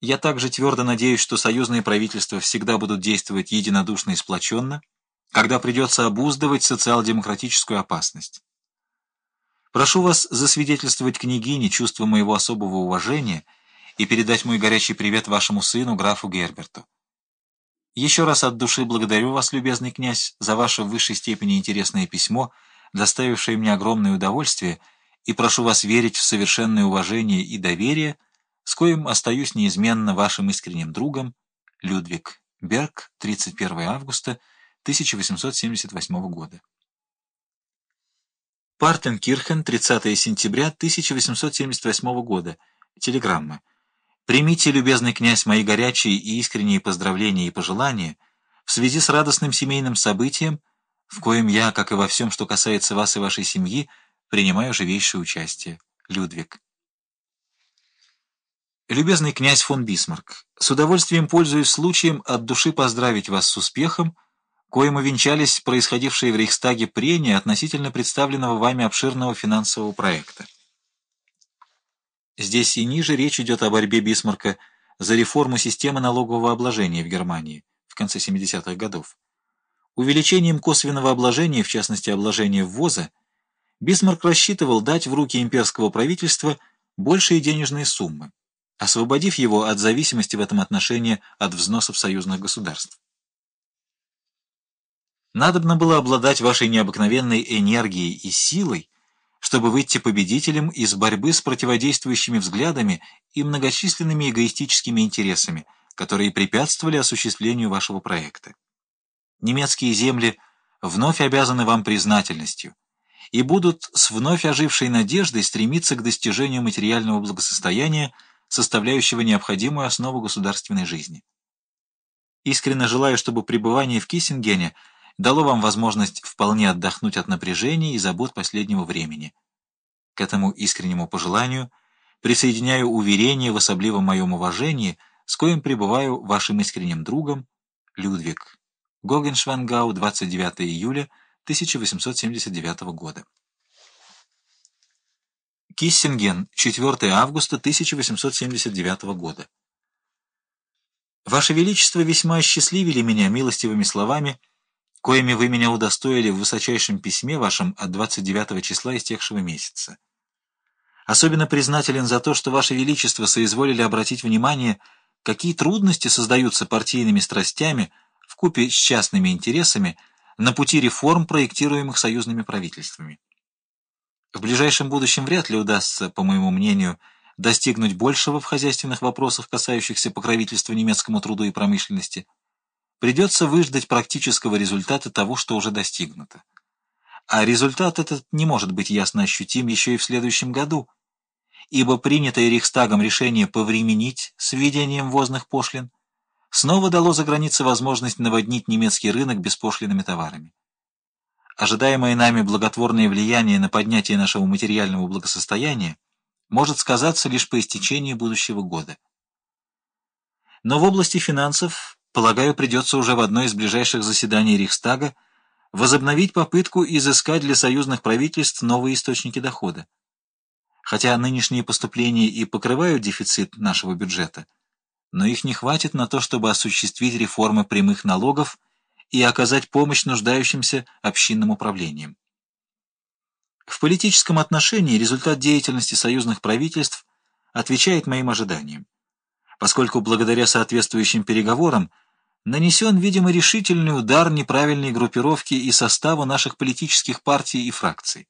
Я также твердо надеюсь, что союзные правительства всегда будут действовать единодушно и сплоченно, когда придется обуздывать социал-демократическую опасность. Прошу вас засвидетельствовать княгине чувство моего особого уважения и передать мой горячий привет вашему сыну, графу Герберту. Еще раз от души благодарю вас, любезный князь, за ваше в высшей степени интересное письмо, доставившее мне огромное удовольствие, и прошу вас верить в совершенное уважение и доверие, с коим остаюсь неизменно вашим искренним другом, Людвиг Берг, 31 августа 1878 года. Партенкирхен, 30 сентября 1878 года. Телеграмма. Примите, любезный князь, мои горячие и искренние поздравления и пожелания в связи с радостным семейным событием, в коем я, как и во всем, что касается вас и вашей семьи, принимаю живейшее участие. Людвиг. Любезный князь фон Бисмарк, с удовольствием пользуясь случаем от души поздравить вас с успехом, коим увенчались происходившие в Рейхстаге прения относительно представленного вами обширного финансового проекта. Здесь и ниже речь идет о борьбе Бисмарка за реформу системы налогового обложения в Германии в конце 70-х годов. Увеличением косвенного обложения, в частности обложения ввоза, Бисмарк рассчитывал дать в руки имперского правительства большие денежные суммы, освободив его от зависимости в этом отношении от взносов союзных государств. Надобно было обладать вашей необыкновенной энергией и силой, чтобы выйти победителем из борьбы с противодействующими взглядами и многочисленными эгоистическими интересами, которые препятствовали осуществлению вашего проекта. Немецкие земли вновь обязаны вам признательностью и будут с вновь ожившей надеждой стремиться к достижению материального благосостояния, составляющего необходимую основу государственной жизни. Искренне желаю, чтобы пребывание в Киссингене – дало вам возможность вполне отдохнуть от напряжения и забот последнего времени. К этому искреннему пожеланию присоединяю уверение в особливом моем уважении, с коим пребываю вашим искренним другом Людвиг. Гогеншвангау, 29 июля 1879 года. Киссинген, 4 августа 1879 года. Ваше Величество весьма осчастливили меня милостивыми словами, коими вы меня удостоили в высочайшем письме вашем от 29 числа истекшего месяца. Особенно признателен за то, что Ваше Величество соизволили обратить внимание, какие трудности создаются партийными страстями в купе с частными интересами на пути реформ, проектируемых союзными правительствами. В ближайшем будущем вряд ли удастся, по моему мнению, достигнуть большего в хозяйственных вопросах, касающихся покровительства немецкому труду и промышленности, придется выждать практического результата того, что уже достигнуто. А результат этот не может быть ясно ощутим еще и в следующем году, ибо принятое Рейхстагом решение повременить с введением ввозных пошлин снова дало за границей возможность наводнить немецкий рынок беспошлинными товарами. Ожидаемое нами благотворное влияние на поднятие нашего материального благосостояния может сказаться лишь по истечении будущего года. Но в области финансов полагаю, придется уже в одно из ближайших заседаний Рейхстага возобновить попытку изыскать для союзных правительств новые источники дохода. Хотя нынешние поступления и покрывают дефицит нашего бюджета, но их не хватит на то, чтобы осуществить реформы прямых налогов и оказать помощь нуждающимся общинным управлениям. В политическом отношении результат деятельности союзных правительств отвечает моим ожиданиям, поскольку благодаря соответствующим переговорам нанесен, видимо, решительный удар неправильной группировки и состава наших политических партий и фракций.